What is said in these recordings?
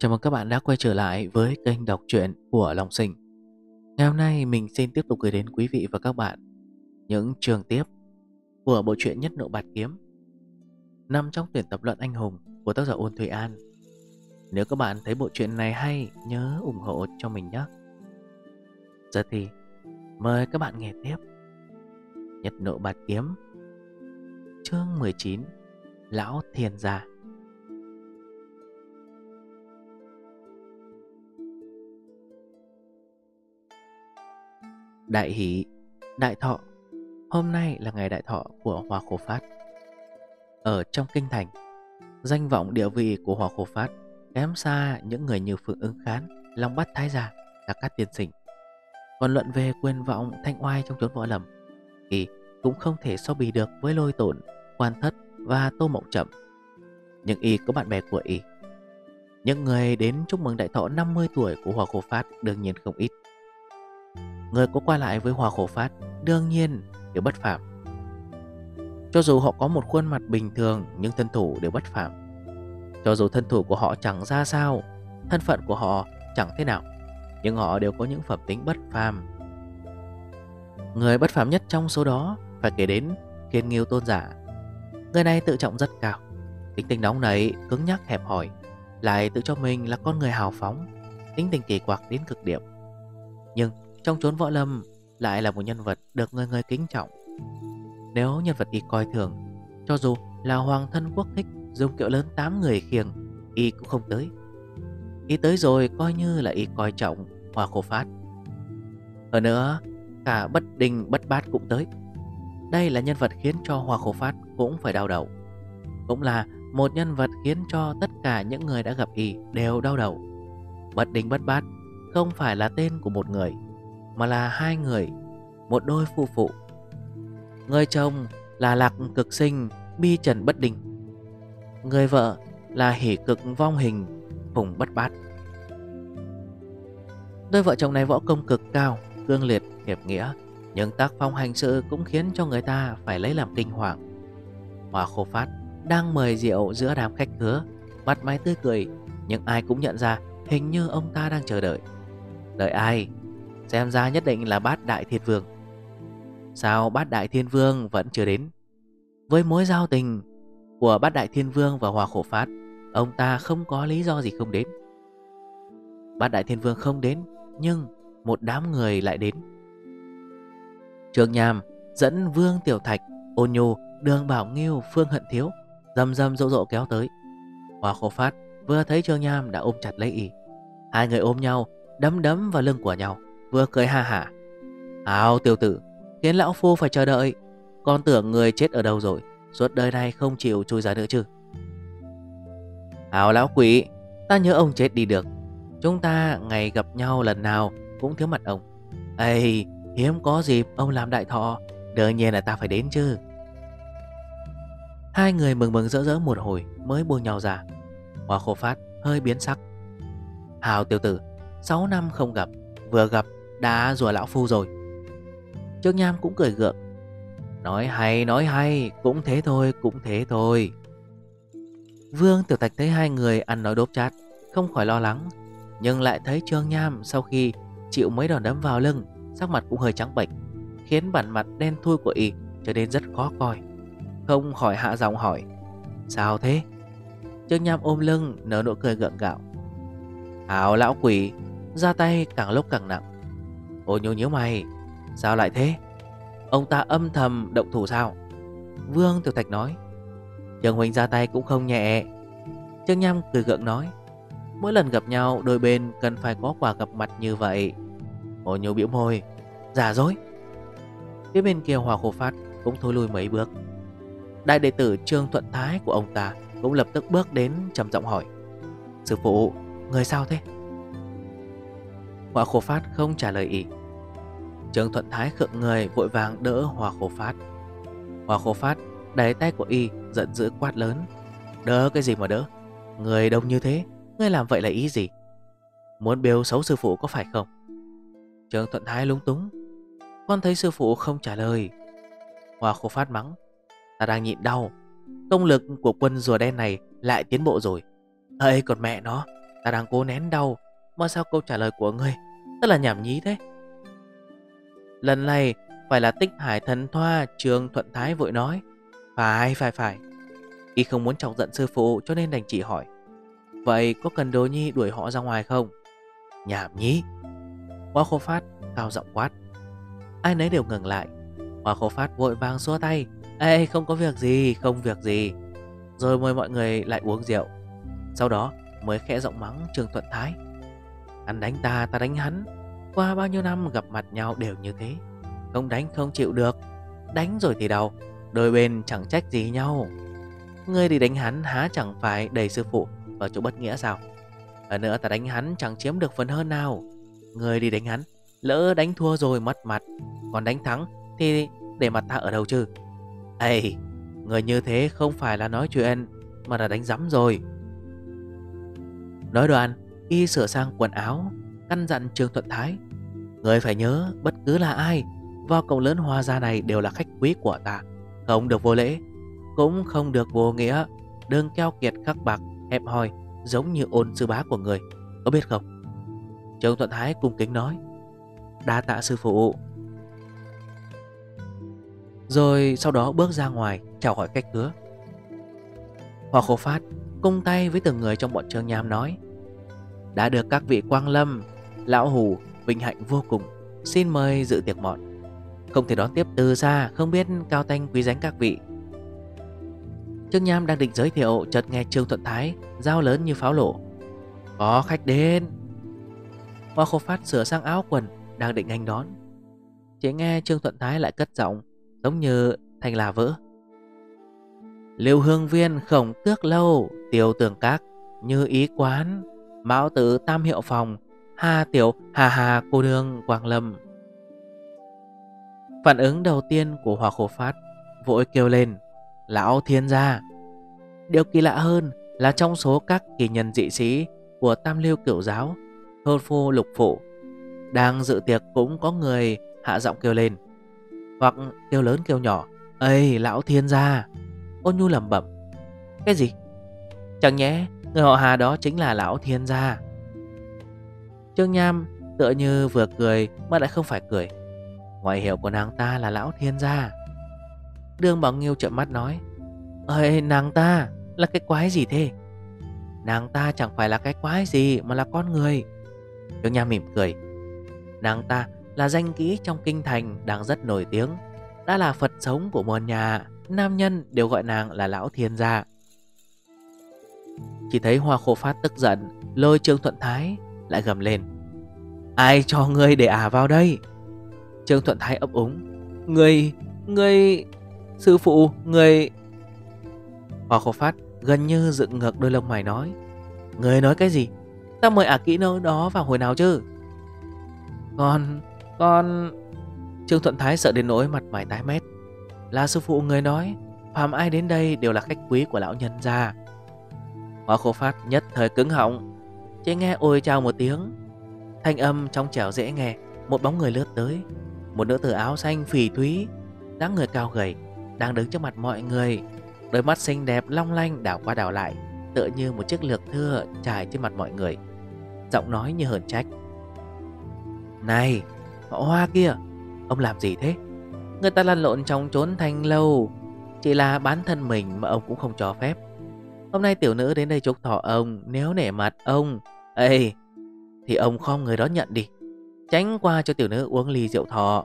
Chào mừng các bạn đã quay trở lại với kênh đọc truyện của Long Sinh. Ngày hôm nay mình xin tiếp tục gửi đến quý vị và các bạn Những trường tiếp của bộ truyện Nhất Nộ Bạt Kiếm, Nằm trong tuyển tập luận anh hùng của tác giả Ôn Thùy An. Nếu các bạn thấy bộ truyện này hay, nhớ ủng hộ cho mình nhé. Giờ thì mời các bạn nghe tiếp. Nhất Nộ Bạt Kiếm, Chương 19 Lão Thiên Gia. Đại hỷ, đại thọ. Hôm nay là ngày đại thọ của Hòa Khổ Phát. Ở trong kinh thành Danh vọng địa vị của Hòa Khổ Phát Kém xa những người như Phượng ưng khán Long Bát Thái giả, là các tiên sinh Còn luận về quyền vọng thanh oai trong chốn võ lầm Thì cũng không thể so bì được với lôi tổn Quan thất và tô mộng chậm. Nhưng y có bạn bè của y. Những người đến chúc mừng đại thọ 50 tuổi của Hòa Khổ Phát đương nhiên không ít. Người có qua lại với Hòa Khổ Phát Đương nhiên đều bất phạm. Cho dù họ có một khuôn mặt bình thường Nhưng thân thủ đều bất phạm. Cho dù thân thủ của họ chẳng ra sao Thân phận của họ chẳng thế nào Nhưng họ đều có những phẩm tính bất phàm. Người bất phàm nhất trong số đó Phải kể đến thiên Nghiêu Tôn Giả. Người này tự trọng rất cao Tính tình nóng nảy, cứng nhắc hẹp hòi Lại tự cho mình là con người hào phóng Tính tình kỳ quặc đến cực điểm. Nhưng trong chốn võ lâm, lại là một nhân vật được người người kính trọng. Nếu nhân vật y coi thường, Cho dù là hoàng thân quốc thích, Dùng kiệu lớn 8 người khiêng, Y cũng không tới. Y tới rồi coi như là y coi trọng hòa khổ phát. Hơn nữa, Cả bất đình, bất bát cũng tới. Đây là nhân vật khiến cho hòa khổ phát Cũng phải đau đầu. Cũng là một nhân vật khiến cho tất cả những người đã gặp y đều đau đầu. Bất đình, bất bát Không phải là tên của một người mà là hai người, một đôi phu phụ. Người chồng là lạc cực sinh bi trần bất đình. Người vợ là hỷ cực vong hình phùng bất bát. Đôi vợ chồng này võ công cực cao, cương liệt, hiệp nghĩa, nhưng tác phong hành sự cũng khiến cho người ta phải lấy làm kinh hoàng. Hòa khổ phát đang mời rượu giữa đám khách khứa, mặt mày tươi cười, nhưng ai cũng nhận ra hình như ông ta đang chờ đợi. Đợi ai? Xem ra nhất định là bát đại thiên vương. Sao bát đại thiên vương vẫn chưa đến? Với mối giao tình của bát đại thiên vương và hòa khổ phát Ông ta không có lý do gì không đến. Bát đại thiên vương không đến Nhưng một đám người lại đến. Trường Nhàm dẫn Vương Tiểu Thạch Ôn Nhu, Đường Bảo Nghiêu, Phương Hận Thiếu Dầm dầm rộ rộ kéo tới. Hòa khổ phát vừa thấy Trương Nham đã ôm chặt lấy y. Hai người ôm nhau Đấm đấm vào lưng của nhau. Vừa cười ha hả. Áo tiêu tử, Khiến lão phu phải chờ đợi. Con tưởng người chết ở đâu rồi, Suốt đời này không chịu chui ra nữa chứ. Áo lão quỷ, Ta nhớ ông chết đi được. Chúng ta ngày gặp nhau lần nào Cũng thiếu mặt ông. Ây, hiếm có dịp ông làm đại thọ, Đương nhiên là ta phải đến chứ. Hai người mừng mừng rỡ rỡ một hồi Mới buông nhau ra. Hoa khổ phát hơi biến sắc. Hào tiêu tử 6 năm không gặp, Vừa gặp đã rùa lão phu rồi. Trương Nham cũng cười gượng. Nói hay nói hay, Cũng thế thôi, cũng thế thôi. Vương Tiểu Thạch thấy hai người ăn nói đốp chát, Không khỏi lo lắng, Nhưng lại thấy Trương Nham sau khi Chịu mấy đòn đấm vào lưng, Sắc mặt cũng hơi trắng bệch, Khiến bản mặt đen thui của y trở nên rất khó coi. Không khỏi hạ giọng hỏi, Sao thế? Trương Nham ôm lưng, nở nụ cười gượng gạo. Hảo lão quỷ, Ra tay càng lúc càng nặng Ô nhô nhớ mày. Sao lại thế? Ông ta âm thầm động thủ sao? Vương Tiểu Thạch nói. Trường Huỳnh ra tay cũng không nhẹ. Trương Nham cười gượng nói. Mỗi lần gặp nhau đôi bên cần phải có quả gặp mặt như vậy. Ô nhô biểu môi. Giả dối. Phía bên kia Hòa Khổ Phát cũng thôi lui mấy bước. Đại đệ tử Trương Thuận Thái của ông ta Cũng lập tức bước đến trầm giọng hỏi. Sư phụ, người sao thế? Hòa Khổ Phát không trả lời ý. Trương Thuận Thái khựng người, vội vàng đỡ Hòa Khổ Phát. Hòa Khổ Phát đẩy tay của y, giận dữ quát lớn. Đỡ cái gì mà đỡ? Người đông như thế, Ngươi làm vậy là ý gì? Muốn biêu xấu sư phụ có phải không? Trương Thuận Thái lúng túng. Con thấy sư phụ không trả lời. Hòa Khổ Phát mắng. Ta đang nhịn đau. Công lực của quân rùa đen này lại tiến bộ rồi. Ây còn mẹ nó. Ta đang cố nén đau. Mà sao câu trả lời của ngươi? Rất là nhảm nhí thế. Lần này phải là tích hải thần thoa Trường Thuận Thái vội nói. Phải phải phải. Y không muốn chọc giận sư phụ cho nên đành chỉ hỏi. Vậy có cần đồ nhi đuổi họ ra ngoài không? Nhảm nhí. Hoa khô phát cao giọng quát. Ai nấy đều ngừng lại. Hoa khô phát vội vàng xua tay. Ê, không có việc gì, không việc gì. Rồi mời mọi người lại uống rượu. Sau đó mới khẽ giọng mắng Trương Thuận Thái. Hắn đánh ta ta đánh hắn. Qua bao nhiêu năm gặp mặt nhau đều như thế. Không đánh không chịu được. Đánh rồi thì đau. Đôi bên chẳng trách gì nhau. Ngươi đi đánh hắn há chẳng phải đầy sư phụ Vào chỗ bất nghĩa sao? Ở nữa ta đánh hắn chẳng chiếm được phần hơn nào. Ngươi đi đánh hắn, Lỡ đánh thua rồi mất mặt. Còn đánh thắng thì để mặt ta ở đâu chứ? Ê Người như thế không phải là nói chuyện, Mà là đánh rắm rồi. Nói đoạn, Y sửa sang quần áo, Căn dặn Trương Thuận Thái. Người phải nhớ, bất cứ là ai Vào cổng lớn hoa gia này đều là khách quý của ta. Không được vô lễ, Cũng không được vô nghĩa. Đừng keo kiệt khắc bạc, hẹp hòi, Giống như ôn sư bá của người. Có biết không? Trương Thuận Thái cung kính nói. Đa tạ sư phụ. Rồi sau đó bước ra ngoài, Chào hỏi khách cửa Hoa khổ phát Cung tay với từng người trong bọn Trương Nham nói. Đã được các vị quang lâm, Lão Hủ vinh hạnh vô cùng. Xin mời dự tiệc mọn. Không thể đón tiếp từ xa, Không biết cao tanh quý dánh các vị. Trương Nham đang định giới thiệu, Chợt nghe Trương Thuận Thái, Giao lớn như pháo lộ. Có khách đến. Hoa khô phát sửa sang áo quần, Đang định anh đón. Chỉ nghe Trương Thuận Thái lại cất giọng, Giống như thành là vỡ. Liêu hương viên khổng tước lâu, Tiêu tường các, Như ý quán, Mão tử tam hiệu phòng Hà tiểu hà hà cô đương Quang Lâm. Phản ứng đầu tiên của Hòa Khổ Phát, Vội kêu lên, Lão thiên gia, Điều kỳ lạ hơn là trong số các kỳ nhân dị sĩ Của Tam Liêu Kiểu Giáo, Thôn phu lục phụ, Đang dự tiệc cũng có người hạ giọng kêu lên, Hoặc kêu lớn kêu nhỏ, Ây, lão thiên gia. Ôn nhu lầm bẩm, Cái gì? Chẳng nhẽ người họ hà đó chính là lão thiên gia? Trương Nham, tựa như vừa cười mà lại không phải cười. Ngoại hiệu của nàng ta là lão thiên gia. Đường Bảo nghiêu trợn mắt nói, Ơi, nàng ta là cái quái gì thế? Nàng ta chẳng phải là cái quái gì mà là con người. Trương Nham mỉm cười, Nàng ta là danh kỹ trong kinh thành đang rất nổi tiếng, Đã là Phật sống của một nhà Nam nhân đều gọi nàng là lão thiên gia. Chỉ thấy hoa khổ phát tức giận, Lôi Trương Thuận Thái lại gầm lên. Ai cho ngươi để ả vào đây? Trương Thuận Thái ấp úng. Ngươi, ngươi Sư phụ, ngươi. Hoa khổ phát gần như dựng ngược đôi lông mày nói. Ngươi nói cái gì? Ta mời ả kỹ nơi đó vào hồi nào chứ? Con Con. Trương Thuận Thái sợ đến nỗi mặt mày tái mét. Là sư phụ người nói Phàm ai đến đây đều là khách quý của lão nhân gia. Hoa khổ phát nhất thời cứng họng chỉ nghe ôi chào một tiếng. Thanh âm trong trẻo dễ nghe, Một bóng người lướt tới. Một nữ tử áo xanh phỉ thúy, dáng người cao gầy, Đang đứng trước mặt mọi người. Đôi mắt xinh đẹp, long lanh đảo qua đảo lại, Tựa như một chiếc lược thưa trải trên mặt mọi người. Giọng nói như hờn trách. Này, Họ hoa kia, Ông làm gì thế? Người ta lăn lộn trong trốn thanh lâu. Chỉ là bán thân mình mà ông cũng không cho phép. Hôm nay tiểu nữ đến đây chúc thọ ông, Nếu nể mặt ông Ê, Thì ông khom người đó nhận đi. Tránh qua cho tiểu nữ uống ly rượu thọ.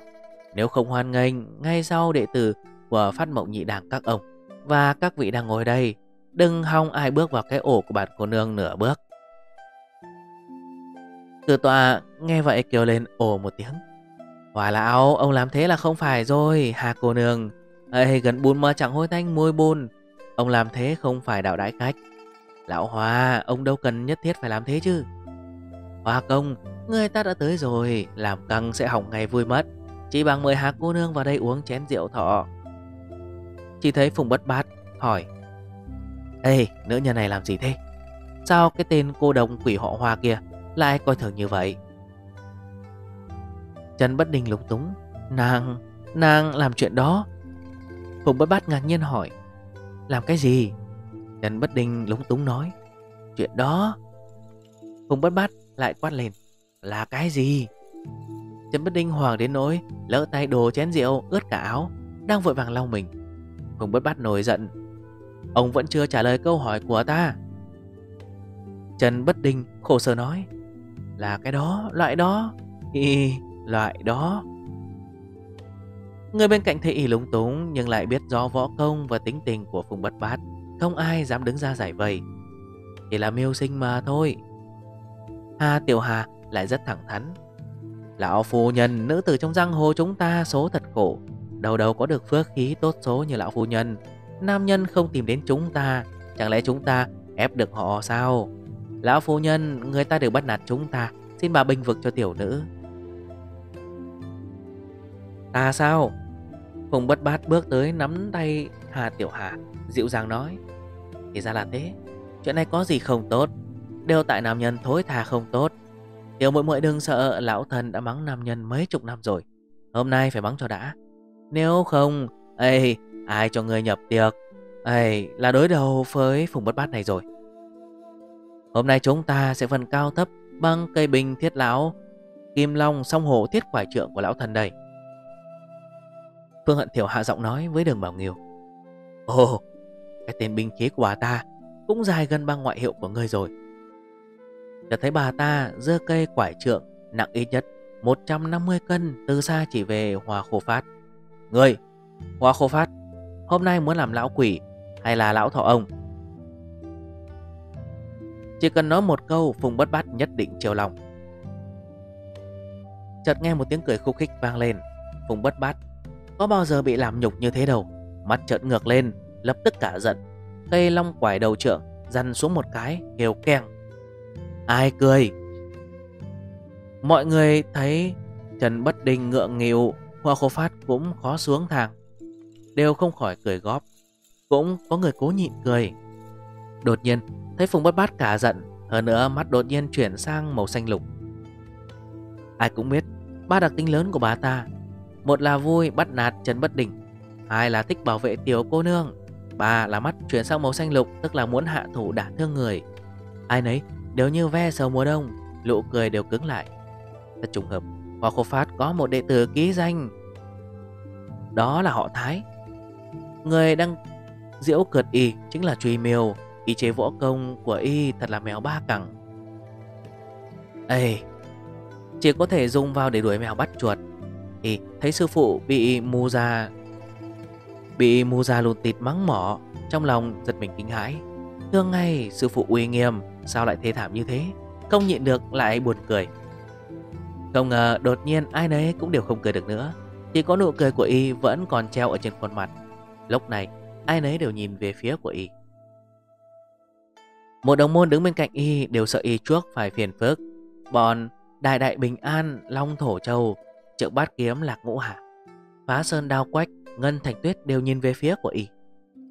Nếu không hoan nghênh, Ngay sau đệ tử của phát mộng nhị đảng các ông Và các vị đang ngồi đây, Đừng hòng ai bước vào cái ổ của bạn cô nương nửa bước. Từ tòa nghe vậy kêu lên ồ một tiếng. Hòa lão, ông làm thế là không phải rồi, Hà cô nương. Ê, gần bùn mơ chẳng hôi tanh môi bùn. Ông làm thế không phải đạo đại khách. Lão Hoa, Ông đâu cần nhất thiết phải làm thế chứ? Hoa công, Người ta đã tới rồi, Làm căng sẽ hỏng ngày vui mất. Chỉ bằng mời hạ cô nương vào đây uống chén rượu thọ. Chỉ thấy Phùng bất bát hỏi, Ê, nữ nhân này làm gì thế? Sao cái tên cô đồng quỷ họ Hoa kia Lại coi thường như vậy? Trần bất đình lúng túng, Nàng Nàng làm chuyện đó. Phùng bất bát ngạc nhiên hỏi, Làm cái gì? Trần bất đình lúng túng nói Chuyện đó Phùng bất bát lại quát lên Là cái gì? Trần bất đinh hoàng đến nỗi Lỡ tay đồ chén rượu ướt cả áo Đang vội vàng lau mình. Phùng bất bát nổi giận Ông vẫn chưa trả lời câu hỏi của ta. Trần bất đinh khổ sở nói Là cái đó, loại đó Y, loại đó. Người bên cạnh thấy y lúng túng Nhưng lại biết rõ võ công và tính tình của Phùng bất bát. Không ai dám đứng ra giải vây. Chỉ là miêu sinh mà thôi. Hà Tiểu Hà lại rất thẳng thắn. Lão phu nhân, nữ tử trong giang hồ chúng ta số thật khổ. Đầu đầu có được phước khí tốt số như lão phu nhân. Nam nhân không tìm đến chúng ta, Chẳng lẽ chúng ta ép được họ sao? Lão phu nhân, Người ta đều bắt nạt chúng ta. Xin bà bình vực cho tiểu nữ. Ta sao? Phùng bất bát bước tới nắm tay Hà Tiểu Hà, Dịu dàng nói. Thì ra là thế. Chuyện này có gì không tốt? Đều tại nam nhân thối thà không tốt. Tiểu muội muội đừng sợ, Lão thần đã mắng nam nhân mấy chục năm rồi. Hôm nay phải mắng cho đã. Nếu không, Ê, ai cho người nhập tiệc? Ê, là đối đầu với phùng bất bát này rồi. Hôm nay chúng ta sẽ phần cao thấp Bằng cây bình thiết lão, Kim long song hồ thiết quải trượng của lão thần đây. Phương Hận Thiểu hạ giọng nói với đường Bảo Nghiêu. Ồ cái tên binh khí của bà ta Cũng dài gần bằng ngoại hiệu của ngươi rồi Chợt thấy bà ta dơ cây quải trượng nặng ít nhất 150 cân từ xa chỉ về Hòa Khô Phát. Người, Hòa Khô Phát, hôm nay muốn làm lão quỷ hay là lão thọ ông? Chỉ cần nói một câu Phùng bất bát nhất định chiều lòng. Chợt nghe một tiếng cười khúc khích vang lên. Phùng bất bát có bao giờ bị làm nhục như thế đâu. Mắt trợn ngược lên, lập tức cả giận. Cây long quải đầu trượng dằn xuống một cái, kêu keng. Ai cười? Mọi người thấy Trần Bất Đình ngượng nghịu Hoa khô phát cũng khó xuống thang. Đều không khỏi cười góp. Cũng có người cố nhịn cười. Đột nhiên thấy Phùng Bất Bát cả giận Hơn nữa mắt đột nhiên chuyển sang màu xanh lục. Ai cũng biết Ba đặc tính lớn của bà ta. Một là vui bắt nạt Trần Bất Đình Hai là thích bảo vệ tiểu cô nương. Ba là mắt chuyển sang màu xanh lục, Tức là muốn hạ thủ đả thương người. Ai nấy Đều như ve sầu mùa đông Lũ cười đều cứng lại. Thật trùng hợp, Hoa Khô Phát có một đệ tử ký danh. Đó là họ Thái. Người đang diễu cợt y Chính là Truy Miêu, Y chế võ công của y thật là mèo ba cẳng. Ê, Chỉ có thể dùng vào để đuổi mèo bắt chuột. Y thấy sư phụ bị mù ra Bị mù ra lùn tịt mắng mỏ Trong lòng giật mình kinh hãi. Thương ngay sư phụ uy nghiêm Sao lại thê thảm như thế? Không nhịn được lại buồn cười. Không ngờ đột nhiên ai nấy cũng đều không cười được nữa. Chỉ có nụ cười của y vẫn còn treo ở trên khuôn mặt. Lúc này ai nấy đều nhìn về phía của y. Một đồng môn đứng bên cạnh y đều sợ y chuốc phải phiền phức. Bọn đại đại bình an, long thổ châu Trượng bát kiếm lạc ngũ hạ Phá sơn đao quách, ngân thành tuyết đều nhìn về phía của y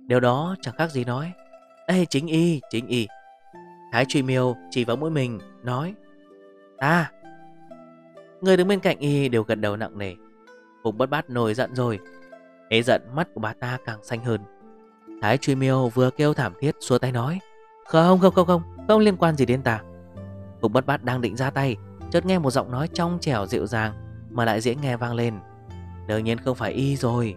Điều đó chẳng khác gì nói Ê chính y, chính y. Thái truy miêu chỉ vào mũi mình Nói Ta. Người đứng bên cạnh y đều gật đầu nặng nề Hùng bất bát nổi giận rồi. Ê giận mắt của bà ta càng xanh hơn. Thái truy miêu vừa kêu thảm thiết xua tay nói Không không không không Không liên quan gì đến ta. Hùng bất bát đang định ra tay Chợt nghe một giọng nói trong trẻo dịu dàng Mà lại dễ nghe vang lên Đương nhiên không phải y rồi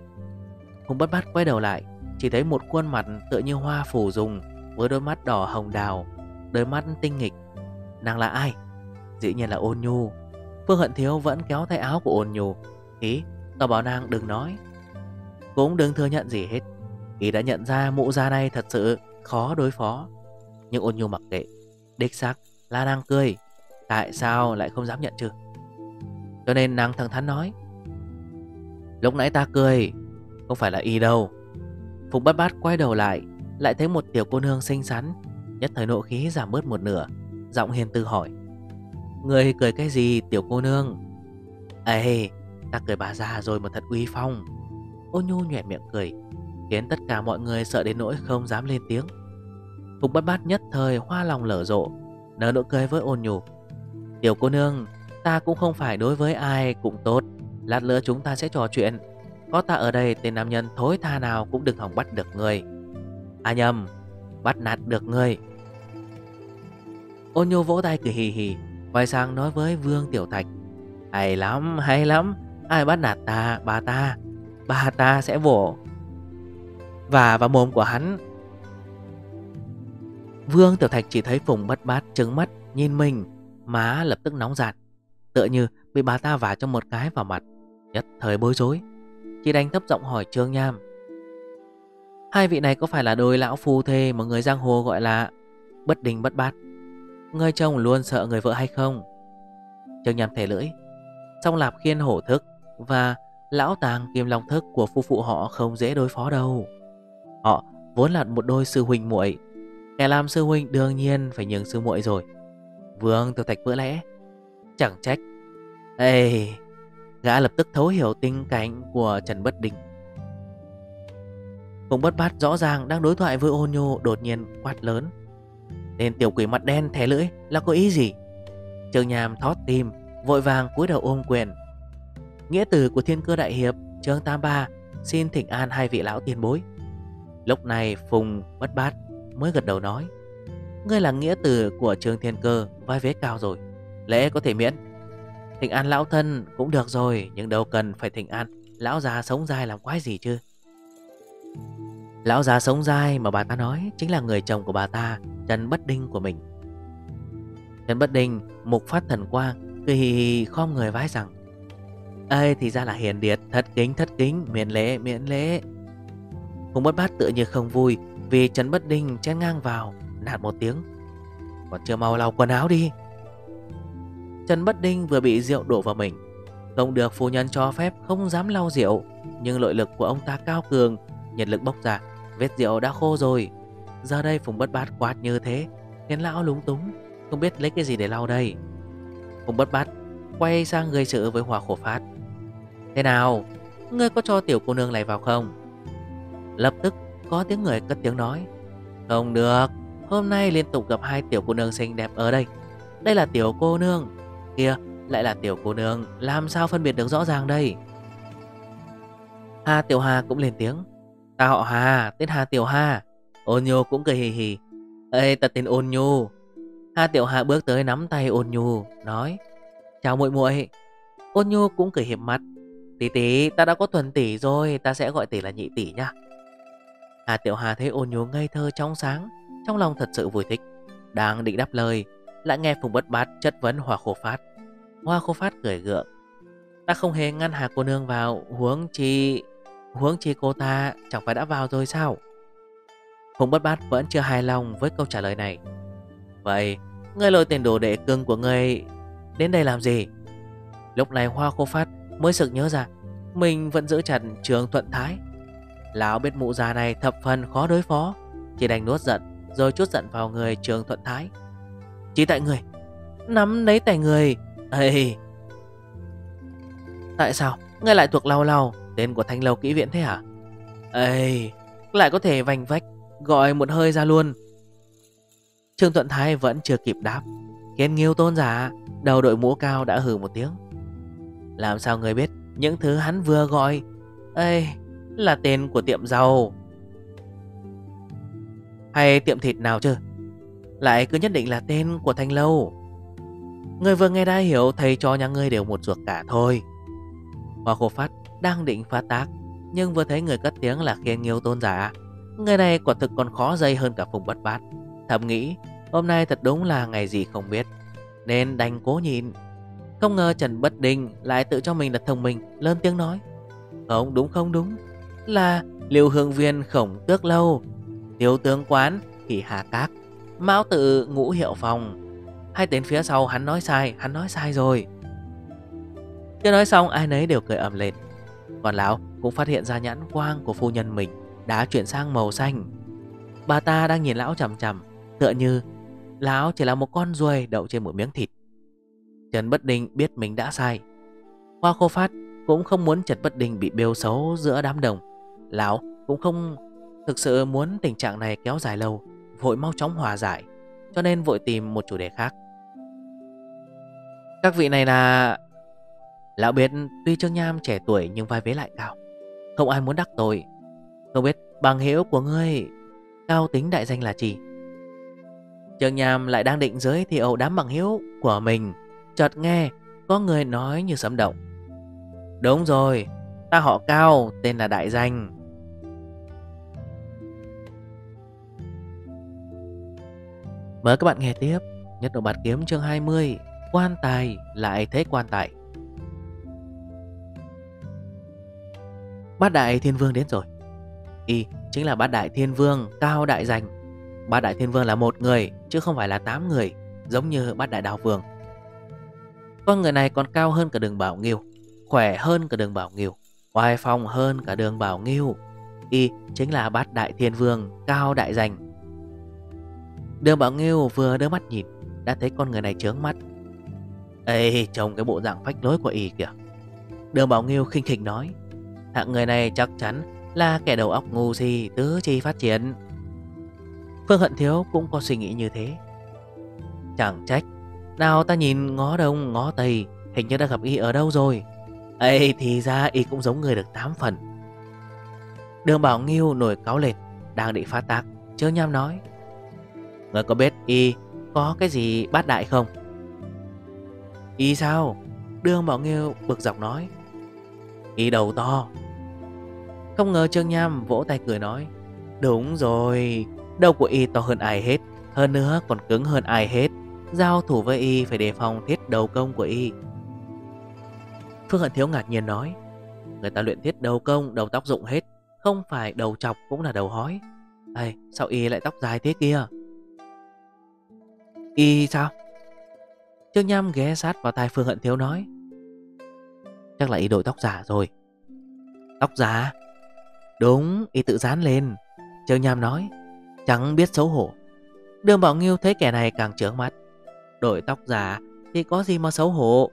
hùng bất bát quay đầu lại, Chỉ thấy một khuôn mặt tựa như hoa phủ dùng Với đôi mắt đỏ hồng đào, Đôi mắt tinh nghịch. Nàng là ai? Dĩ nhiên là ôn nhu. Phương Hận Thiếu vẫn kéo tay áo của ôn nhu. Ý, tao bảo nàng đừng nói. Cũng đừng thừa nhận gì hết. Ý đã nhận ra mụ già này thật sự khó đối phó. Nhưng ôn nhu mặc kệ. Đích xác là nàng cười. Tại sao lại không dám nhận chứ? Cho nên nàng thẳng thắn nói. Lúc nãy ta cười không phải là y đâu. Phục bát bát quay đầu lại Lại thấy một tiểu cô nương xinh xắn, Nhất thời nộ khí giảm bớt một nửa, Giọng hiền tư hỏi. Người cười cái gì, tiểu cô nương? Ê, Ta cười bà già rồi mà thật uy phong. Ô nhu nhẹ miệng cười, Khiến tất cả mọi người sợ đến nỗi không dám lên tiếng. Phục bát bát nhất thời hoa lòng lở rộ, Nở nụ cười với ôn nhu Tiểu cô nương, Ta cũng không phải đối với ai cũng tốt, Lát nữa chúng ta sẽ trò chuyện. Có ta ở đây tên nam nhân thối tha nào cũng đừng hỏng bắt được người. À nhầm Bắt nạt được người. Ôn nhu vỗ tay cười hì hì Quay sang nói với Vương Tiểu Thạch. Hay lắm, hay lắm Ai bắt nạt ta, bà ta Bà ta sẽ vỗ. Và vào mồm của hắn. Vương Tiểu Thạch chỉ thấy Phùng bất bát trứng mắt Nhìn mình Má lập tức nóng giạt Tựa như bị bà ta vả cho một cái vào mặt Nhất thời bối rối. Chỉ đánh thấp giọng hỏi Trương Nham. Hai vị này có phải là đôi lão phu thê Mà người giang hồ gọi là Bất đình bất bát? Người chồng luôn sợ người vợ hay không? Trương Nham thẻ lưỡi. Song lạp khiên hổ thức Và lão tàng kim long thức của phu phụ họ không dễ đối phó đâu. Họ vốn là một đôi sư huynh muội. Kẻ làm sư huynh đương nhiên phải nhường sư muội rồi. Vương tiểu thạch vỡ lẽ. Chẳng trách. Ê Gã lập tức thấu hiểu tình cảnh của Trần Bất Đình. Phùng bất bát rõ ràng đang đối thoại với ô nhô đột nhiên quát lớn. Nên tiểu quỷ mặt đen thẻ lưỡi là có ý gì? Trường Nhàm thót tim, Vội vàng cúi đầu ôm quyền. Nghĩa tử của thiên cơ đại hiệp Trương Tam Ba, Xin thỉnh an hai vị lão tiền bối. Lúc này Phùng bất bát mới gật đầu nói, Ngươi là nghĩa tử của Trương Thiên Cơ, Vai vế cao rồi Lễ có thể miễn thịnh an lão thân cũng được rồi, Nhưng đâu cần phải thịnh an. Lão già sống dai làm quái gì chứ? Lão già sống dai mà bà ta nói Chính là người chồng của bà ta, Trần Bất Đinh của mình. Trần Bất Đinh, mục phát thần quang Cười hì hì khom người vái rằng, Ê, thì ra là hiền điệt, Thất kính thất kính, miễn lễ miễn lễ. Hùng bất bát tựa như không vui Vì Trần Bất Đinh chen ngang vào, Nạt một tiếng. Còn chưa mau lau quần áo đi Trần Bất Đinh vừa bị rượu đổ vào mình. Không được phu nhân cho phép, không dám lau rượu. Nhưng nội lực của ông ta cao cường Nhiệt lực bốc ra, Vết rượu đã khô rồi. Giờ đây Phùng Bất Bát quát như thế, Khiến lão lúng túng, Không biết lấy cái gì để lau đây. Phùng Bất Bát quay sang gây sự với Hòa Khổ Phát. Thế nào? Ngươi có cho tiểu cô nương này vào không? Lập tức có tiếng người cất tiếng nói. Không được, Hôm nay liên tục gặp hai tiểu cô nương xinh đẹp ở đây. Đây là tiểu cô nương. Kia, lại là tiểu cô nương, Làm sao phân biệt được rõ ràng đây? Hà Tiểu Hà cũng lên tiếng. Ta họ Hà, tên Hà Tiểu Hà. Ôn Nhu cũng cười hì hì. Ê ta tên Ôn Nhu. Hà Tiểu Hà bước tới nắm tay Ôn Nhu, Nói, Chào muội muội. Ôn Nhu cũng cười hiệp mặt Tỷ tỷ, ta đã có thuần tỷ rồi, Ta sẽ gọi tỷ là nhị tỷ nha. Hà Tiểu Hà thấy Ôn Nhu ngây thơ trong sáng, Trong lòng thật sự vui thích. Đang định đáp lời lại nghe Phùng Bất Bát chất vấn Hoa Khô Phát. Hoa Khô Phát cười gượng. Ta không hề ngăn Hà cô nương vào, Huống chi Huống chi cô ta chẳng phải đã vào rồi sao? Phùng Bất Bát vẫn chưa hài lòng với câu trả lời này. Vậy, Ngươi lôi tiền đồ đệ cưng của ngươi Đến đây làm gì? Lúc này Hoa Khô Phát mới sực nhớ ra, Mình vẫn giữ chặt trường Thuận Thái. Lão biết mụ già này thập phần khó đối phó, Chỉ đành nuốt giận, Rồi chút giận vào người trường Thuận Thái. Chỉ tại người. Nắm lấy tay người. Ê Tại sao? Ngươi lại thuộc lau lau Tên của thanh lâu kỹ viện thế hả? Ê Lại có thể vành vách, Gọi một hơi ra luôn. Trương Thuận Thái vẫn chưa kịp đáp. Khiến nghiêu tôn giả, Đầu đội mũ cao đã hừ một tiếng. Làm sao người biết Những thứ hắn vừa gọi? Ê Là tên của tiệm rau. Hay tiệm thịt nào chứ? Lại cứ nhất định là tên của thanh lâu. Người vừa nghe đã hiểu, Thầy cho nhà ngươi đều một ruột cả thôi. Hoa khô phát đang định phá tác, Nhưng vừa thấy người cất tiếng là khiên nghiêu tôn giả. Người này quả thực còn khó dây hơn cả phùng bất bát. Thầm nghĩ, hôm nay thật đúng là ngày gì không biết, Nên đành cố nhìn Không ngờ Trần Bất Đình lại tự cho mình là thông minh, Lớn tiếng nói Không đúng không đúng? Là liều hương viên khổng tước lâu Tiêu tướng quán thì hà cát Mao tự ngũ hiệu phòng. Hai tên phía sau hắn nói sai, Hắn nói sai rồi. Chưa nói xong, ai nấy đều cười ầm lên. Còn lão cũng phát hiện ra nhãn quang của phu nhân mình Đã chuyển sang màu xanh. Bà ta đang nhìn lão chầm chầm Tựa như lão chỉ là một con ruồi đậu trên một miếng thịt. Trần Bất Đình biết mình đã sai. Hoa khô phát cũng không muốn Trần Bất Đình bị bêu xấu giữa đám đồng Lão cũng không thực sự muốn tình trạng này kéo dài lâu. Vội mau chóng hòa giải, Cho nên vội tìm một chủ đề khác. Các vị này là, Lão biết tuy Trương Nham trẻ tuổi nhưng vai vế lại cao. Không ai muốn đắc tội. Không biết bằng hiểu của ngươi, Cao tính đại danh là gì Trương Nham lại đang định giới thiệu đám bằng hiếu của mình, Chợt nghe có người nói như sấm động. Đúng rồi, Ta họ Cao, tên là Đại Danh. Mời các bạn nghe tiếp. Nhất độ bạt kiếm chương 20 Quan tài lại thế quan tài Bát đại thiên vương đến rồi. Y chính là bát đại thiên vương Cao Đại Danh. Bát đại thiên vương là một người, Chứ không phải là 8 người, Giống như bát đại đào vương. Con người này còn cao hơn cả đường Bảo Nghiêu, Khỏe hơn cả đường Bảo Nghiêu Hoài phong hơn cả đường Bảo Nghiêu. Y chính là bát đại thiên vương Cao Đại Danh. Đường Bảo Nghiêu vừa đưa mắt nhìn, Đã thấy con người này trướng mắt. Ê, trông cái bộ dạng phách lối của y kìa. Đường Bảo Nghiêu khinh khỉnh nói, Hạng người này chắc chắn là kẻ đầu óc ngu si, tứ chi phát triển. Phương Hận Thiếu cũng có suy nghĩ như thế. Chẳng trách, Nào ta nhìn ngó đông, ngó tây, Hình như đã gặp y ở đâu rồi. Ê, thì ra y cũng giống người được 8 phần. Đường Bảo Nghiêu nổi cáo lên, Đang định phát tác Chớ nham nói Người có biết y có cái gì bát đại không? Y sao? Đương Bảo Nghiêu bực dọc nói. Y đầu to. Không ngờ Trương Nham vỗ tay cười nói. Đúng rồi Đầu của Y to hơn ai hết Hơn nữa còn cứng hơn ai hết. Giao thủ với Y phải đề phòng thiết đầu công của Y. Phương Hận Thiếu ngạc nhiên nói. Người ta luyện thiết đầu công Đầu tóc rụng hết. Không phải đầu chọc cũng là đầu hói. Ê, sao Y lại tóc dài thế kia? Y sao? Trương Nham ghé sát vào tai Phương Hận Thiếu nói. Chắc là y đổi tóc giả rồi. Tóc giả? Đúng y tự dán lên. Trương Nham nói. Chẳng biết xấu hổ. Đường Bảo Nghiêu thấy kẻ này càng trướng mắt. Đổi tóc giả thì có gì mà xấu hổ?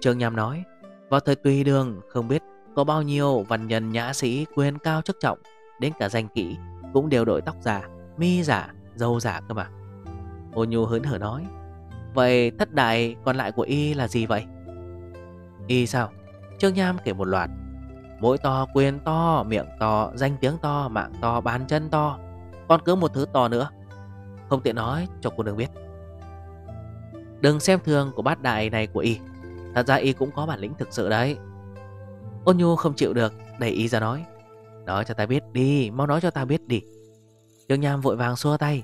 Trương Nham nói. Vào thời tùy đường không biết Có bao nhiêu văn nhân nhã sĩ quyền cao chức trọng Đến cả danh kỹ Cũng đều đổi tóc giả, mi giả, dâu giả cơ mà. Ô Nhu hớn hở nói. Vậy thất đại còn lại của y là gì vậy? Y sao? Trương Nham kể một loạt. Mũi to, quyền to, miệng to, danh tiếng to, mạng to, bàn chân to. Còn cứ một thứ to nữa. Không tiện nói cho cô đừng biết. Đừng xem thường của bát đại này của y. Thật ra y cũng có bản lĩnh thực sự đấy. Ôn Nhu không chịu được Đẩy y ra nói. Nói cho ta biết đi Mau nói cho ta biết đi. Trương Nham vội vàng xua tay.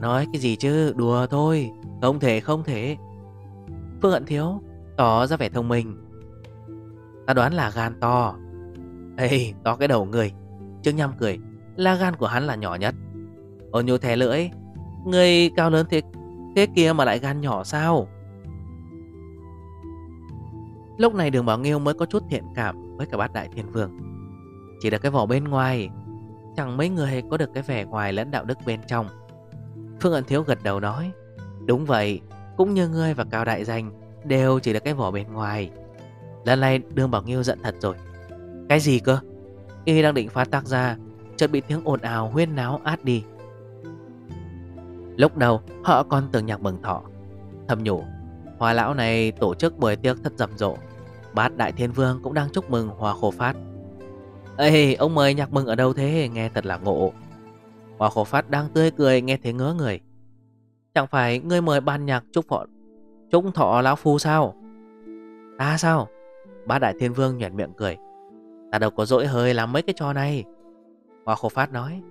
Nói cái gì chứ? Đùa thôi. Không thể không thể. Phương Hận Thiếu, tỏ ra vẻ thông minh. Ta đoán là gan to. Ê, to cái đầu người. Trương Nham cười. Là gan của hắn là nhỏ nhất. Ôn nhu thẻ lưỡi. Người cao lớn thế Thế kia mà lại gan nhỏ sao? Lúc này đường Bảo Nghiêu mới có chút thiện cảm Với cả bát đại thiên vương. Chỉ được cái vỏ bên ngoài, Chẳng mấy người có được cái vẻ ngoài lẫn đạo đức bên trong. Phương Ẩn Thiếu gật đầu nói, Đúng vậy, Cũng như ngươi và Cao Đại Danh Đều chỉ là cái vỏ bên ngoài. Lần này Đường Bảo Nghiêu giận thật rồi. Cái gì cơ? Y đang định phá tác ra, Chợt bị tiếng ồn ào huyên náo át đi. Lúc đầu, họ còn tưởng nhạc mừng thọ. Thầm nhủ Hòa lão này tổ chức buổi tiệc thật rầm rộ. Bát Đại Thiên Vương cũng đang chúc mừng Hòa Khổ Phát. Ê, ông mời nhạc mừng ở đâu thế? Nghe thật là ngộ. Hoa khổ phát đang tươi cười nghe thấy ngớ người. Chẳng phải ngươi mời ban nhạc chúc họ Chúc thọ lão phu sao? À sao? Bá đại thiên vương nhuẩn miệng cười. Ta đâu có dỗi hơi làm mấy cái trò này. Hoa khổ phát nói,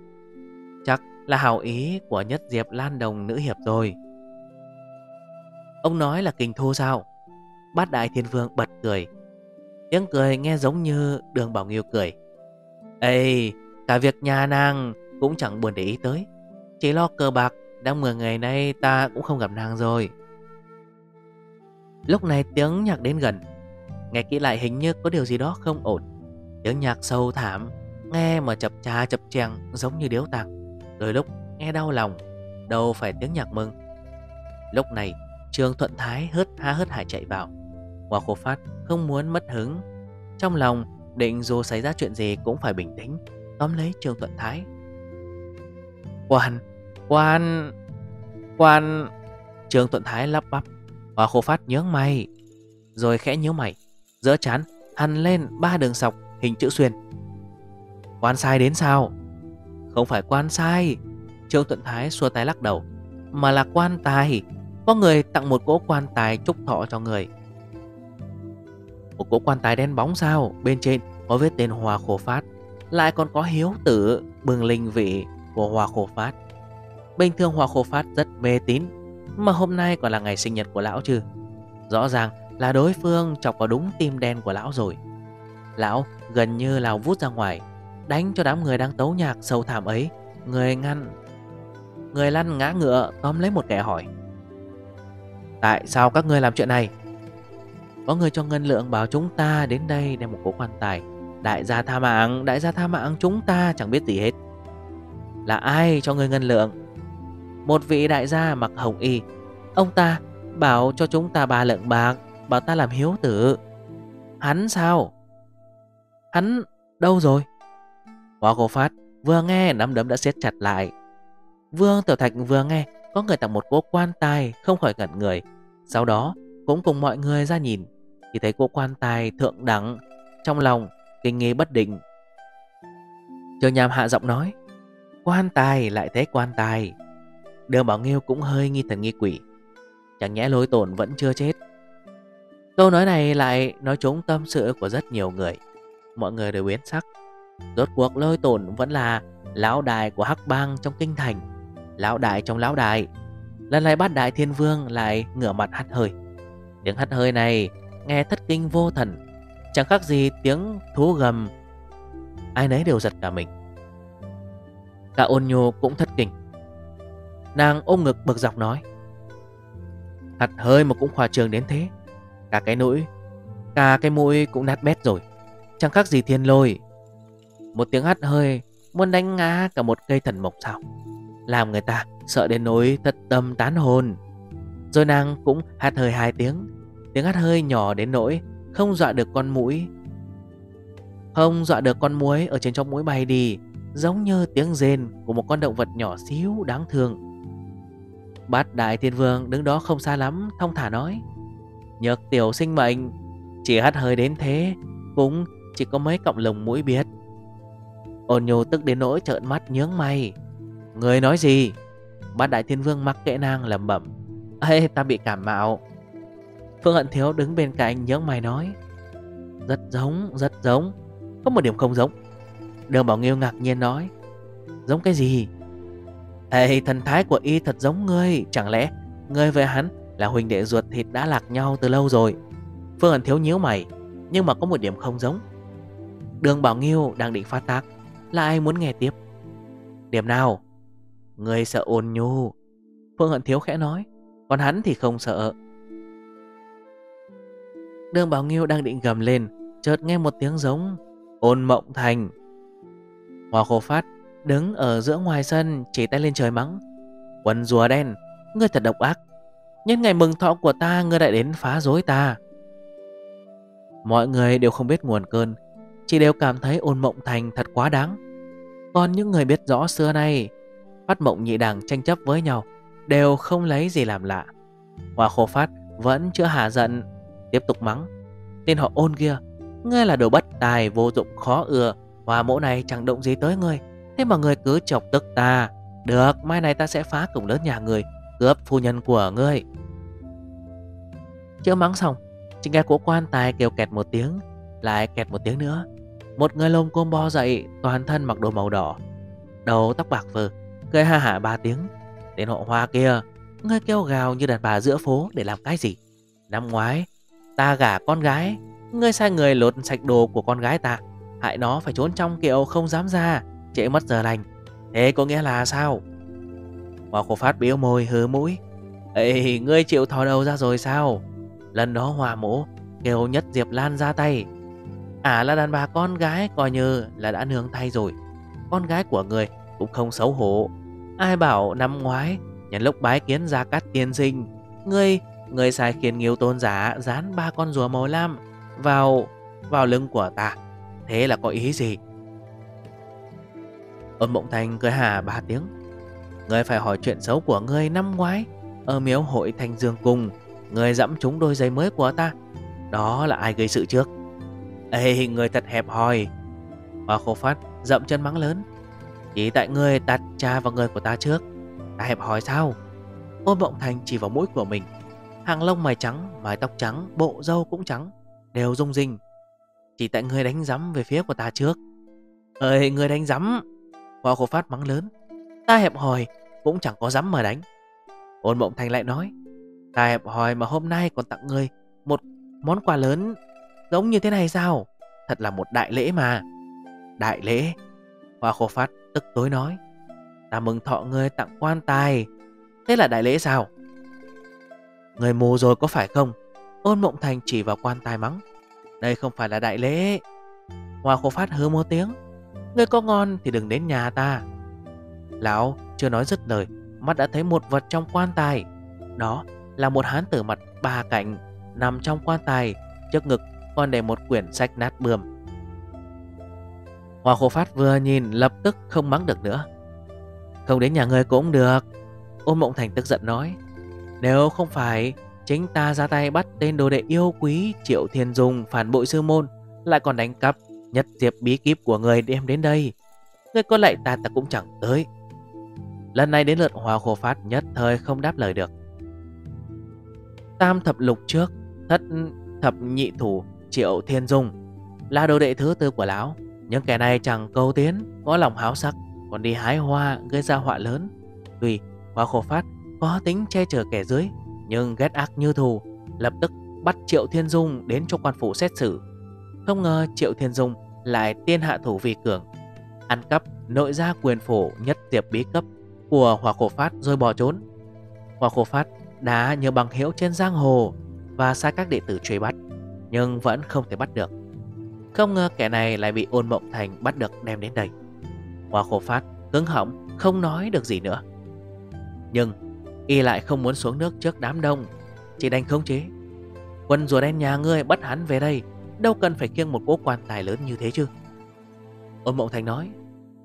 Chắc là hào ý của nhất diệp lan đồng nữ hiệp rồi. Ông nói là kinh thu sao? Bát đại thiên vương bật cười. Tiếng cười nghe giống như đường bảo nghiêu cười. Ê, Cả việc nhà nàng cũng chẳng buồn để ý tới. Chỉ lo cờ bạc đang 10 ngày nay ta cũng không gặp nàng rồi. Lúc này tiếng nhạc đến gần. Nghe kỹ lại hình như có điều gì đó không ổn. Tiếng nhạc sâu thảm Nghe mà chập trà chập chèng giống như điếu tạc. Đôi lúc nghe đau lòng, Đâu phải tiếng nhạc mừng. Lúc này, Trương Thuận Thái hớt há hớt hải chạy vào. Hoa khổ phát không muốn mất hứng. Trong lòng, định dù xảy ra chuyện gì cũng phải bình tĩnh, Tóm lấy Trương Thuận Thái. Quan, quan, quan. Trương Tuận Thái lắp bắp. Hoa khô phát nhớ mày Rồi khẽ nhớ mày Giữa chán hằn lên ba đường sọc hình chữ xuyên. Quan sai đến sao? Không phải quan sai. Trương Tuận Thái xua tay lắc đầu. Mà là quan tài. Có người tặng một cỗ quan tài chúc thọ cho người. Một cỗ quan tài đen bóng sao? Bên trên có viết tên Hòa Khổ Phát. Lại còn có hiếu tử bừng linh vị của Hòa Khổ Phát. Bình thường Hòa Khổ Phát rất mê tín, Mà hôm nay còn là ngày sinh nhật của lão chứ. Rõ ràng là đối phương chọc vào đúng tim đen của lão rồi. Lão gần như lào vút ra ngoài, Đánh cho đám người đang tấu nhạc sâu thảm ấy. Người ngăn, Người lăn ngã ngựa, tóm lấy một kẻ hỏi. Tại sao các ngươi làm chuyện này? Có người cho ngân lượng bảo chúng ta đến đây đem một cố quan tài. Đại gia tha mạng, Đại gia tha mạng chúng ta chẳng biết gì hết. Là ai cho người ngân lượng? Một vị đại gia mặc hồng y. Ông ta bảo cho chúng ta ba lượng bạc, Bảo ta làm hiếu tử. Hắn sao? Hắn đâu rồi? Hoa cô phát vừa nghe, nắm đấm đã siết chặt lại. Vương Tiểu Thạch vừa nghe, Có người tặng một cỗ quan tài, Không khỏi ngẩn người. Sau đó, cũng cùng mọi người ra nhìn, Thì thấy cỗ quan tài thượng đẳng, Trong lòng kinh nghi bất định. Trường nhàm hạ giọng nói Quan tài lại thế quan tài. Đường Bảo Nghiêu cũng hơi nghi thần nghi quỷ. Chẳng nhẽ lối tổn vẫn chưa chết. Câu nói này lại nói trúng tâm sự của rất nhiều người. Mọi người đều biến sắc. Rốt cuộc lôi tổn vẫn là Lão đại của Hắc Bang trong kinh thành. Lão đại trong lão đại. Lần này bắt đại thiên vương lại ngửa mặt hắt hơi. Tiếng hắt hơi này Nghe thất kinh vô thần. Chẳng khác gì tiếng thú gầm. Ai nấy đều giật cả mình. Cả ôn nhô cũng thất kinh. Nàng ôm ngực bực dọc nói Hắt hơi mà cũng khoa trường đến thế. Cả cái mũi, Cả cái mũi cũng nát bét rồi. Chẳng khác gì thiên lôi. Một tiếng hắt hơi, Muốn đánh ngã cả một cây thần mộc sao? Làm người ta sợ đến nỗi thất tâm tán hồn. Rồi nàng cũng hát hơi hai tiếng. Tiếng hát hơi nhỏ đến nỗi Không dọa được con mũi. Không dọa được con muối Ở trên trong mũi bay đi. Giống như tiếng rên của một con động vật nhỏ xíu đáng thương. Bát đại thiên vương đứng đó không xa lắm Thông thả nói, Nhược tiểu sinh mệnh, Chỉ hắt hơi đến thế, Cũng chỉ có mấy cọng lồng mũi biết. Ôn nhô tức đến nỗi trợn mắt nhướng mày. Người nói gì? Bát đại thiên vương mặc kệ nàng lầm bẩm, Ê, ta bị cảm mạo. Phương hận thiếu đứng bên cạnh nhướng mày nói, Rất giống rất giống, Có một điểm không giống. Đường bảo nghiêu ngạc nhiên nói. Giống cái gì? Ê, thần thái của y thật giống ngươi. Chẳng lẽ ngươi với hắn là huynh đệ ruột thịt đã lạc nhau từ lâu rồi? Phương hận thiếu nhíu mày, Nhưng mà có một điểm không giống. Đường bảo nghiêu đang định phát tác, Là ai muốn nghe tiếp? Điểm nào? Người sợ ôn nhu. Phương Hận Thiếu khẽ nói, Còn hắn thì không sợ. Đường Bảo Nghiêu đang định gầm lên, Chợt nghe một tiếng giống, Ôn mộng thành. Hoa khô phát, đứng ở giữa ngoài sân, Chỉ tay lên trời mắng. Quần rùa đen, Ngươi thật độc ác. Nhân ngày mừng thọ của ta, Ngươi đã đến phá rối ta. Mọi người đều không biết nguồn cơn, Chỉ đều cảm thấy ôn mộng thành thật quá đáng. Còn những người biết rõ xưa nay, Phát mộng nhị đảng tranh chấp với nhau, Đều không lấy gì làm lạ. Hoa khô phát vẫn chưa hạ giận, Tiếp tục mắng. Tên họ ôn kia, Ngươi là đồ bất tài, vô dụng, khó ưa. Hoa mẫu này chẳng động gì tới ngươi, Thế mà người cứ chọc tức ta. Được, mai này ta sẽ phá cổng lớn nhà người, Cướp phu nhân của ngươi. Chưa mắng xong, Chỉ nghe của quan tài kêu kẹt một tiếng, Lại kẹt một tiếng nữa. Một người lông côm bo dậy, Toàn thân mặc đồ màu đỏ. Đầu tóc bạc phơ Cười ha hả ba tiếng. Đến họ hoa kia, Ngươi kêu gào như đàn bà giữa phố để làm cái gì? Năm ngoái, Ta gả con gái, Ngươi sai người lột sạch đồ của con gái ta. Hại nó phải trốn trong kiệu không dám ra. Trễ mất giờ lành. Thế có nghĩa là sao? Hoa khổ phát biểu môi hứ mũi. Ê, ngươi chịu thò đầu ra rồi sao? Lần đó hòa mũ Kêu nhất Diệp Lan ra tay. À là đàn bà con gái coi như là đã nương thay rồi. Con gái của người cũng không xấu hổ. Ai bảo năm ngoái Nhân lúc bái kiến ra cắt tiên sinh, Ngươi Ngươi sai khiến nghiêu tôn giả Dán ba con rùa màu lam Vào Vào lưng của ta. Thế là có ý gì? Ôn mộng thành cười hà ba tiếng. Ngươi phải hỏi chuyện xấu của ngươi năm ngoái Ở miếu hội thành dương cung. Ngươi dẫm trúng đôi giày mới của ta. Đó là ai gây sự trước? Ê người thật hẹp hòi. Hoa khô phát dậm chân mắng lớn. Chỉ tại ngươi đặt cha vào người của ta trước. Ta hẹp hòi sao? Ôn Mộng Thành chỉ vào mũi của mình. Hàng lông mày trắng, mái tóc trắng, bộ râu cũng trắng Đều rung rinh. Chỉ tại người đánh giấm về phía của ta trước. Ơi, người đánh giấm! Hoa khổ phát mắng lớn. Ta hẹp hòi, cũng chẳng có dám mà đánh. Ôn Mộng Thành lại nói, Ta hẹp hòi mà hôm nay còn tặng người Một món quà lớn. Giống như thế này sao? Thật là một đại lễ mà. Đại lễ? Hoa khổ phát tức tối nói, Ta mừng thọ ngươi tặng quan tài. Thế là đại lễ sao? Người mù rồi có phải không? Ôn mộng thành chỉ vào quan tài mắng đây không phải là đại lễ. Hoa khổ phát hứa một tiếng. Người có ngon thì đừng đến nhà ta. Lão chưa nói dứt lời, Mắt đã thấy một vật trong quan tài. Đó là một hán tử mặt ba cạnh, Nằm trong quan tài, Trước ngực còn để một quyển sách nát bươm. Hoa khổ phát vừa nhìn, lập tức không mắng được nữa. Không đến nhà người cũng được. Ôn Mộng Thành tức giận nói, Nếu không phải Chính ta ra tay bắt tên đồ đệ yêu quý Triệu Thiên Dung phản bội sư môn, Lại còn đánh cắp Nhất diệp bí kíp của người đem đến đây. Người có lại ta ta cũng chẳng tới. Lần này đến lượt hòa khổ phát nhất thời không đáp lời được. Tam thập lục trước, Thất thập nhị thủ Triệu Thiên Dung Là đồ đệ thứ tư của lão. Nhưng kẻ này chẳng câu tiến, Có lòng háo sắc, Còn đi hái hoa, gây ra họa lớn. Tuy Hòa khổ phát có tính che chở kẻ dưới nhưng ghét ác như thù, Lập tức bắt Triệu Thiên Dung đến cho quan phủ xét xử. Không ngờ Triệu Thiên Dung lại tiên hạ thủ vì cường, Ăn cắp nội gia quyền phổ nhất tiệp bí cấp Của Hòa Khổ Phát rồi bỏ trốn. Hòa Khổ Phát đã nhờ bằng hiệu trên giang hồ Và sai các đệ tử truy bắt, Nhưng vẫn không thể bắt được. Không ngờ kẻ này lại bị ôn mộng thành bắt được đem đến đây. Hòa Khổ Phát cứng họng, không nói được gì nữa. Nhưng y lại không muốn xuống nước trước đám đông. Chỉ đành khống chế. Quân rùa đen nhà ngươi bắt hắn về đây, Đâu cần phải kiêng một cố quan tài lớn như thế chứ? Ôn Mộng Thành nói,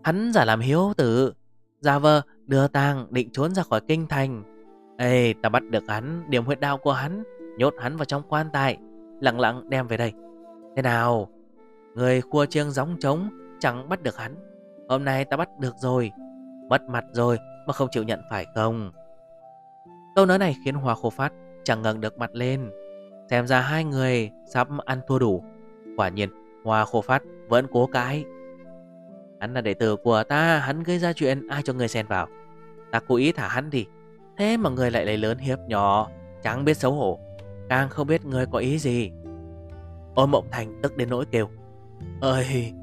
Hắn giả làm hiếu tử. Giả vờ đưa tang định trốn ra khỏi kinh thành. Ê, ta bắt được hắn, Điểm huyệt đao của hắn, Nhốt hắn vào trong quan tài, Lặng lặng đem về đây. Thế nào? Người khua chiêng gióng trống, Chẳng bắt được hắn. Hôm nay ta bắt được rồi. Mất mặt rồi, mà không chịu nhận phải không? Câu nói này khiến Hoa khô phát Chẳng ngẩng được mặt lên. Xem ra hai người sắp ăn thua đủ. Quả nhiên Hoa khô phát vẫn cố cãi. Hắn là đệ tử của ta Hắn gây ra chuyện ai cho người xen vào? Ta cố ý thả hắn đi. Thế mà người lại lấy lớn hiếp nhỏ Chẳng biết xấu hổ Càng không biết người có ý gì. Ôi mộng thành tức đến nỗi kêu Ơi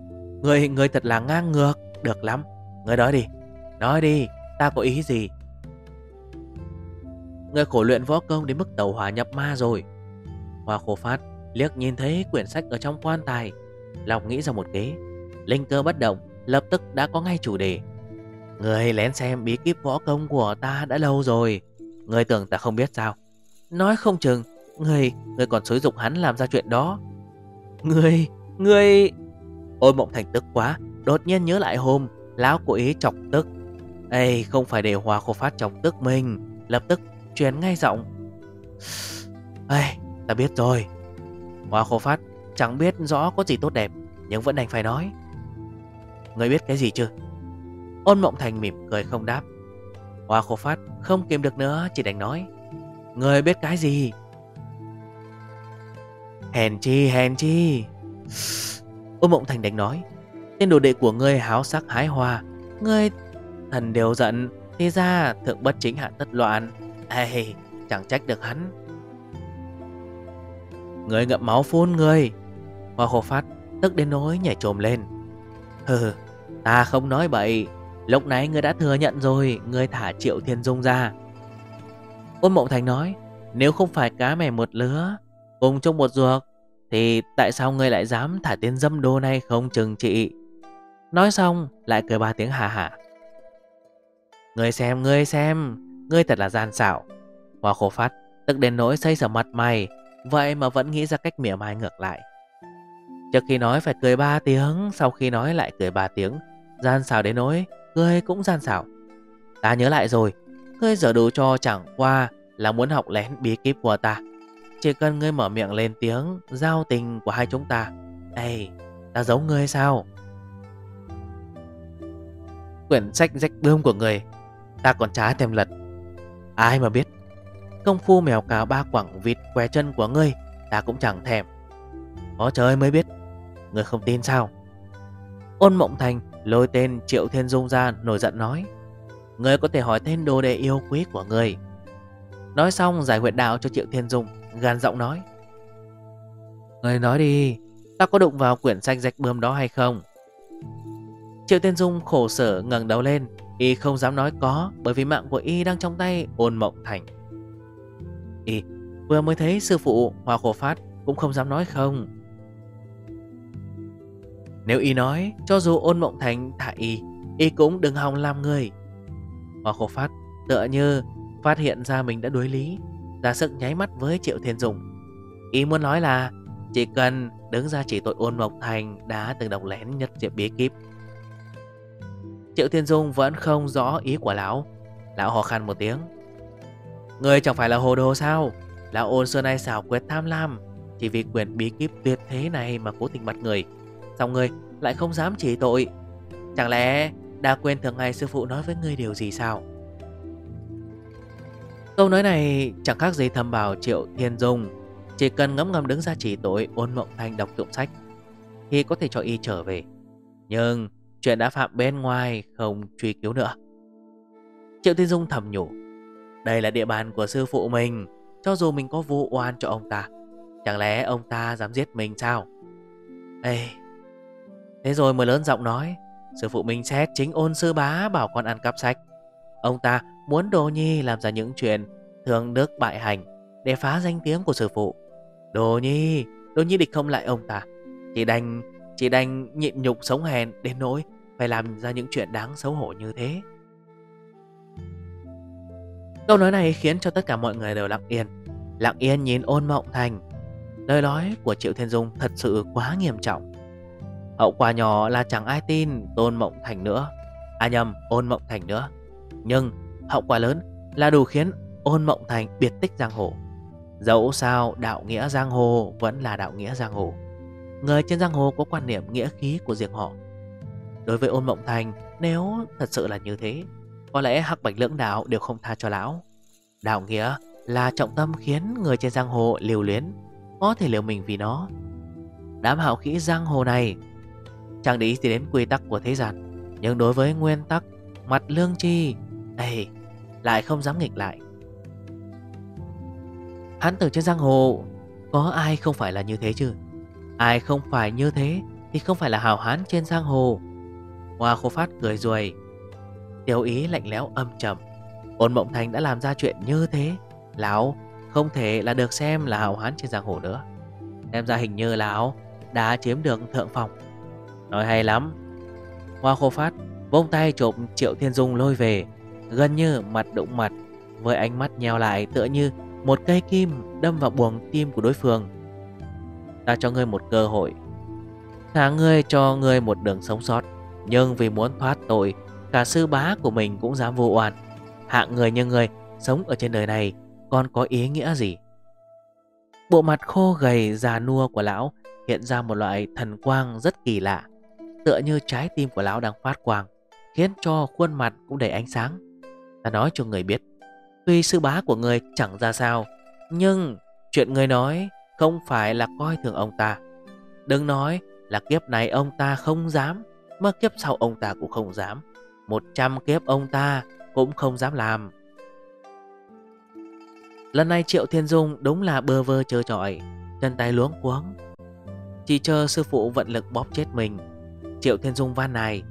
Người, người thật là ngang ngược Được lắm. Người nói đi Nói đi Ta có ý gì? Người khổ luyện võ công đến mức tàu hỏa nhập ma rồi. Hoa khổ phát liếc nhìn thấy quyển sách ở trong quan tài. Lòng nghĩ ra một kế. Linh cơ bất động Lập tức đã có ngay chủ đề. Người lén xem bí kíp võ công của ta đã lâu rồi. Người tưởng ta không biết sao. Nói không chừng Người, người còn xối dục hắn làm ra chuyện đó. Người, người Ôi mộng thành tức quá Đột nhiên nhớ lại hôm Lão cố ý chọc tức. Ê không phải để hòa khô phát chọc tức mình Lập tức truyền ngay giọng. Ê ta biết rồi. Hoa khô phát chẳng biết rõ có gì tốt đẹp, Nhưng vẫn đành phải nói. Người biết cái gì chưa? Ôn mộng thành mỉm cười không đáp. Hoa khô phát không kiềm được nữa, Chỉ đành nói. Người biết cái gì? Hèn chi hèn chi. Ôn mộng thành đành nói. Tên đồ đệ của ngươi háo sắc hái hoa, Ngươi Thần đều giận Thế ra thượng bất chính hạ tất loạn. Ê chẳng trách được hắn. Người ngậm máu phun người. Hoa khổ phát tức đến nỗi nhảy trồm lên. Hừ Ta không nói bậy. Lúc nãy ngươi đã thừa nhận rồi Ngươi thả triệu thiên dung ra. Ôn mộng thành nói Nếu không phải cá mè một lứa Cùng chung một ruột Thì tại sao ngươi lại dám thả tên dâm đô này không chừng trị? Nói xong lại cười ba tiếng hà hà. Ngươi xem, ngươi xem, ngươi thật là gian xảo. Hoa khổ phát, tức đến nỗi xây sở mặt mày, vậy mà vẫn nghĩ ra cách mỉa mai ngược lại. Trước khi nói phải cười ba tiếng, sau khi nói lại cười ba tiếng, gian xảo đến nỗi, ngươi cũng gian xảo. Ta nhớ lại rồi, ngươi giờ đủ cho chẳng qua là muốn học lén bí kíp của ta. Chỉ cần ngươi mở miệng lên tiếng giao tình của hai chúng ta. Ê, ta giống ngươi sao? Quyển sách rách bươm của người Ta còn trái thêm lật Ai mà biết? Công phu mèo cào ba quẳng vịt què chân của ngươi, Ta cũng chẳng thèm. Có trời mới biết, Ngươi không tin sao? Ôn mộng thành lôi tên Triệu Thiên Dung ra nổi giận nói, Ngươi có thể hỏi tên đồ đệ yêu quý của ngươi. Nói xong giải huyệt đạo cho Triệu Thiên Dung, Gan giọng nói, Ngươi nói đi, Ta có đụng vào quyển sách rạch bươm đó hay không? Triệu Thiên Dung khổ sở ngẩng đầu lên Y không dám nói có, Bởi vì mạng của Y đang trong tay ôn mộng thành. Y, vừa mới thấy sư phụ Hòa khổ phát Cũng không dám nói không. Nếu Y nói, Cho dù ôn mộng thành thả Y Y cũng đừng hòng làm người. Hòa khổ phát tựa như Phát hiện ra mình đã đối lý, Ra sức nháy mắt với Triệu Thiên Dung Y muốn nói là, Chỉ cần đứng ra chỉ tội ôn mộng thành Đã từng độc lén nhất diệp bí kíp. Triệu Thiên Dung vẫn không rõ ý của lão. Lão hò khăn một tiếng. Người chẳng phải là hồ đồ sao? Lão ôn xưa nay xảo quyệt tham lam. Chỉ vì quyền bí kíp tuyệt thế này Mà cố tình bắt người. Xong người lại không dám chỉ tội. Chẳng lẽ đã quên thường ngày sư phụ nói với người điều gì sao? Câu nói này chẳng khác gì thầm bảo Triệu Thiên Dung. Chỉ cần ngấm ngầm đứng ra chỉ tội, ôn mộng thanh đọc tụng sách, Thì có thể cho y trở về. Nhưng Chuyện đã phạm bên ngoài không truy cứu nữa. Triệu Thiên Dung thầm nhủ, Đây là địa bàn của sư phụ mình, Cho dù mình có vụ oan cho ông ta, Chẳng lẽ ông ta dám giết mình sao? Ê, Thế rồi mới lớn giọng nói, Sư phụ mình xét chính ôn sư bá bảo con ăn cắp sách. Ông ta muốn Đồ Nhi làm ra những chuyện Thường đức bại hành Để phá danh tiếng của sư phụ. Đồ Nhi Đồ Nhi địch không lại ông ta, Chỉ đành chỉ đành nhịn nhục sống hèn đến nỗi phải làm ra những chuyện đáng xấu hổ như thế. Câu nói này khiến cho tất cả mọi người đều lặng yên. Lặng yên nhìn ôn mộng thành. Lời nói của Triệu Thiên Dung thật sự quá nghiêm trọng. Hậu quả nhỏ là chẳng ai tin tôn mộng thành nữa. À nhầm, ôn mộng thành nữa. Nhưng hậu quả lớn là đủ khiến ôn mộng thành biệt tích giang hồ. Dẫu sao đạo nghĩa giang hồ vẫn là đạo nghĩa giang hồ. Người trên giang hồ có quan niệm nghĩa khí của riêng họ Đối với ôn mộng thành Nếu thật sự là như thế Có lẽ hắc bạch lưỡng đạo đều không tha cho lão. Đạo nghĩa là trọng tâm khiến người trên giang hồ liều luyến Có thể liều mình vì nó. Đám hạo khí giang hồ này Chẳng để ý đến quy tắc của thế gian Nhưng đối với nguyên tắc Mặt lương chi Ê, lại không dám nghịch lại. Hắn tử trên giang hồ Có ai không phải là như thế chứ? Ai không phải như thế Thì không phải là hào hán trên giang hồ. Hoa khô phát cười ruồi. Tiểu ý lạnh lẽo âm trầm. Ôn mộng thành đã làm ra chuyện như thế. Lão không thể là được xem là hào hán trên giang hồ nữa. Xem ra hình như lão đã chiếm được thượng phòng Nói hay lắm. Hoa khô phát vông tay trộm Triệu Thiên Dung lôi về, Gần như mặt đụng mặt, Với ánh mắt nheo lại tựa như Một cây kim đâm vào buồng tim của đối phương. Ta cho ngươi một cơ hội. Thả ngươi cho ngươi một đường sống sót. Nhưng vì muốn thoát tội, Cả sư bá của mình cũng dám vô oan. Hạng người như người Sống ở trên đời này, Còn có ý nghĩa gì? Bộ mặt khô gầy, già nua của lão Hiện ra một loại thần quang rất kỳ lạ, Tựa như trái tim của lão đang phát quang, Khiến cho khuôn mặt cũng đầy ánh sáng. Ta nói cho người biết, Tuy sư bá của người chẳng ra sao, Nhưng chuyện người nói không phải là coi thường ông ta. Đừng nói là kiếp này ông ta không dám mà kiếp sau ông ta cũng không dám. Một trăm kiếp ông ta cũng không dám làm. Lần này Triệu Thiên Dung đúng là bơ vơ chơi trọi, Chân tay luống cuống. Chỉ chờ sư phụ vận lực bóp chết mình. Triệu Thiên Dung van này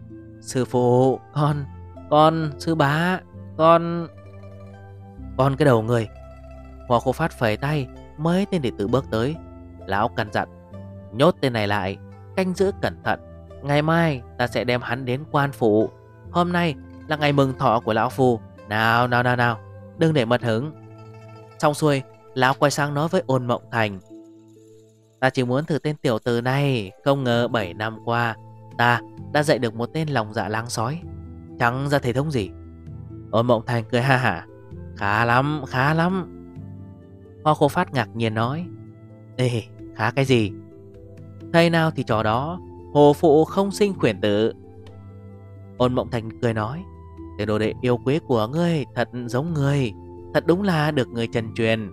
Sư phụ, Con Con, Sư bá, Con Con cái đầu người. Hòa khô phát phẩy tay, Mấy tên đệ tử bước tới. Lão căn dặn, Nhốt tên này lại, Canh giữ cẩn thận. Ngày mai ta sẽ đem hắn đến quan phủ. Hôm nay là ngày mừng thọ của lão phù Nào nào nào nào, Đừng để mất hứng. Xong xuôi, Lão quay sang nói với ôn mộng thành. Ta chỉ muốn thử tên tiểu tử này, Không ngờ 7 năm qua, Ta đã dạy được một tên lòng dạ lang sói. Chẳng ra thể thống gì. Ôn mộng thành cười ha hả. Khá lắm khá lắm. Hoa khô phát ngạc nhiên nói. Ê, khá cái gì? Thầy nào thì trò đó. Hồ phụ không sinh khuyển tử. Ôn mộng thành cười nói Tiểu đồ đệ yêu quý của ngươi Thật giống người Thật đúng là được người trần truyền.